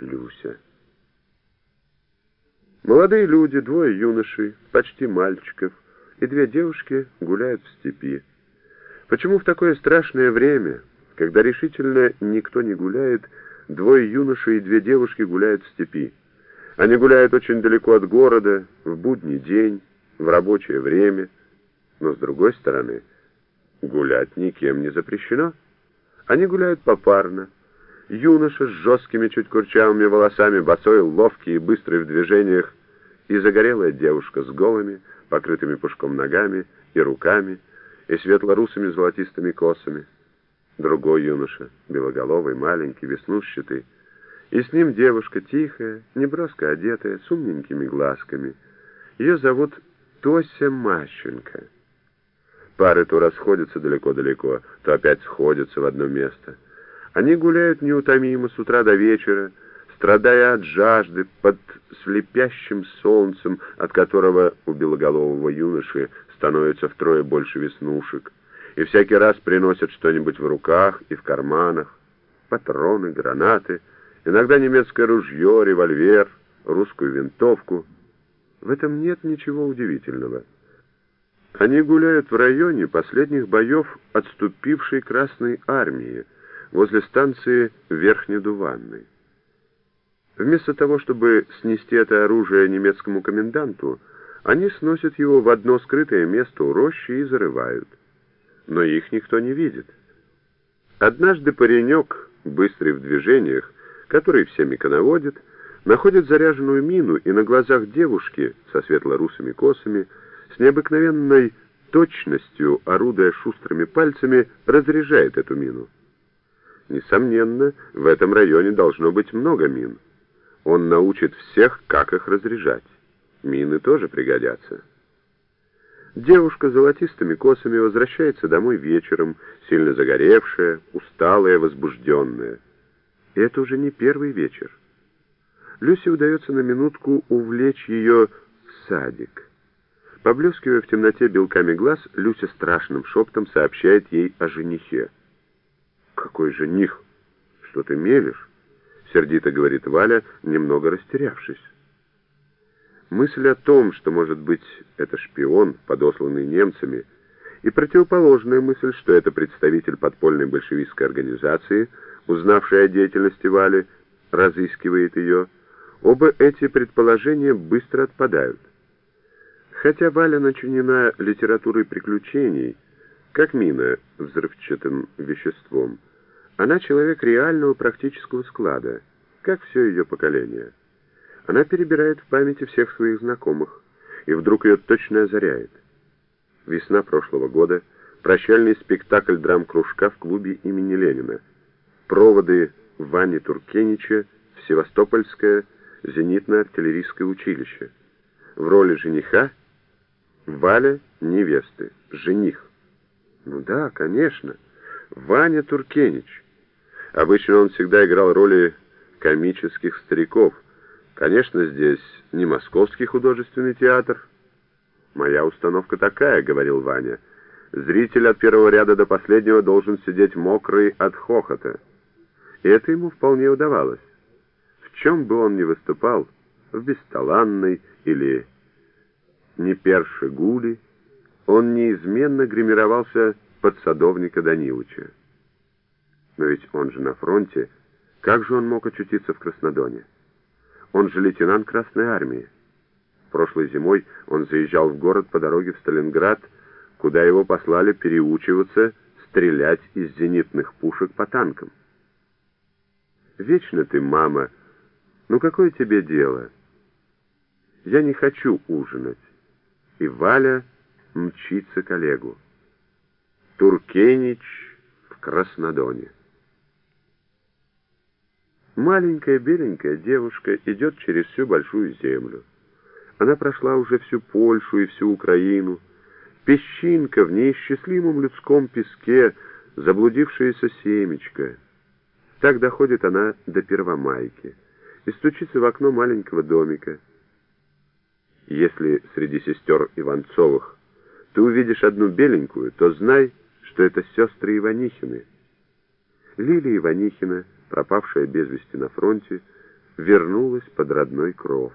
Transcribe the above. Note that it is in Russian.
Люся. Молодые люди, двое юношей, почти мальчиков, и две девушки гуляют в степи. Почему в такое страшное время, когда решительно никто не гуляет, двое юношей и две девушки гуляют в степи? Они гуляют очень далеко от города, в будний день, в рабочее время, но, с другой стороны, гулять никем не запрещено. Они гуляют попарно. Юноша с жесткими, чуть курчавыми волосами, босой, ловкий и быстрый в движениях, и загорелая девушка с голыми, покрытыми пушком ногами и руками, и светло-русыми золотистыми косами. Другой юноша, белоголовый, маленький, веснушчатый, и с ним девушка тихая, неброско одетая, с умненькими глазками. Ее зовут Тося Мащенко. Пары то расходятся далеко-далеко, то опять сходятся в одно место. Они гуляют неутомимо с утра до вечера, страдая от жажды под слепящим солнцем, от которого у белоголового юноши становится втрое больше веснушек, и всякий раз приносят что-нибудь в руках и в карманах, патроны, гранаты, иногда немецкое ружье, револьвер, русскую винтовку. В этом нет ничего удивительного. Они гуляют в районе последних боев отступившей Красной Армии, возле станции Верхнедуванной. Вместо того, чтобы снести это оружие немецкому коменданту, они сносят его в одно скрытое место у рощи и зарывают. Но их никто не видит. Однажды паренек, быстрый в движениях, который всеми коноводит, находит заряженную мину и на глазах девушки со светло-русыми косами с необыкновенной точностью, орудуя шустрыми пальцами, разряжает эту мину. Несомненно, в этом районе должно быть много мин. Он научит всех, как их разряжать. Мины тоже пригодятся. Девушка с золотистыми косами возвращается домой вечером, сильно загоревшая, усталая, возбужденная. И это уже не первый вечер. Люсе удается на минутку увлечь ее в садик. Поблескивая в темноте белками глаз, Люся страшным шептом сообщает ей о женихе. «Какой жених? Что ты мелешь?» — сердито говорит Валя, немного растерявшись. Мысль о том, что, может быть, это шпион, подосланный немцами, и противоположная мысль, что это представитель подпольной большевистской организации, узнавший о деятельности Вали, разыскивает ее, оба эти предположения быстро отпадают. Хотя Валя начинена литературой приключений, как мина взрывчатым веществом, она человек реального практического склада, как все ее поколение. Она перебирает в памяти всех своих знакомых, и вдруг ее точно озаряет. Весна прошлого года, прощальный спектакль драм-кружка в клубе имени Ленина, проводы Вани Туркенича в Севастопольское зенитно-артиллерийское училище. В роли жениха Валя невесты, жених. Ну да, конечно, Ваня Туркенич. Обычно он всегда играл роли комических стариков. Конечно, здесь не московский художественный театр. «Моя установка такая», — говорил Ваня. «Зритель от первого ряда до последнего должен сидеть мокрый от хохота». И это ему вполне удавалось. В чем бы он ни выступал, в «Бесталанной» или «Не перши гули», он неизменно гримировался под садовника Данилыча. Но ведь он же на фронте. Как же он мог очутиться в Краснодоне? Он же лейтенант Красной Армии. Прошлой зимой он заезжал в город по дороге в Сталинград, куда его послали переучиваться стрелять из зенитных пушек по танкам. Вечно ты, мама, ну какое тебе дело? Я не хочу ужинать. И Валя мчится к Олегу. Туркенич в Краснодоне. Маленькая беленькая девушка идет через всю большую землю. Она прошла уже всю Польшу и всю Украину. Песчинка в неисчислимом людском песке, заблудившаяся семечко. Так доходит она до Первомайки и стучится в окно маленького домика. Если среди сестер Иванцовых ты увидишь одну беленькую, то знай, что это сестры Иванихины. Лилия Иванихина — пропавшая без вести на фронте, вернулась под родной кров.